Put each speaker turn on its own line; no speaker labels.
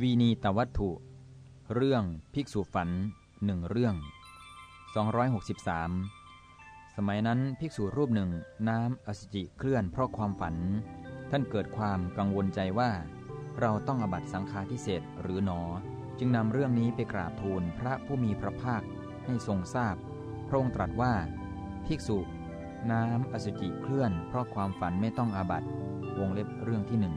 วีนีตวัตถุ เรื่องภิกษุฝันหนึ่งเรื่อง 263 สมัยนั้นภิกษุรูปหนึ่งน้ำอสุจิเคลื่อนเพราะความฝัน ท่านเกิดความกังวลใจว่า เราต้องอบัตสังฆาทิเศษหรือหนอ จึงนำเรื่องนี้ไปกราบทูลพระผู้มีพระภาคให้ทรงทราบ พระองค์ตรัสว่า ภิกษุ น้ำอสุจิเคลื่อนเพราะความฝันไม่ต้องอาบัตวงเล็บเรื่องที่หนึ่ง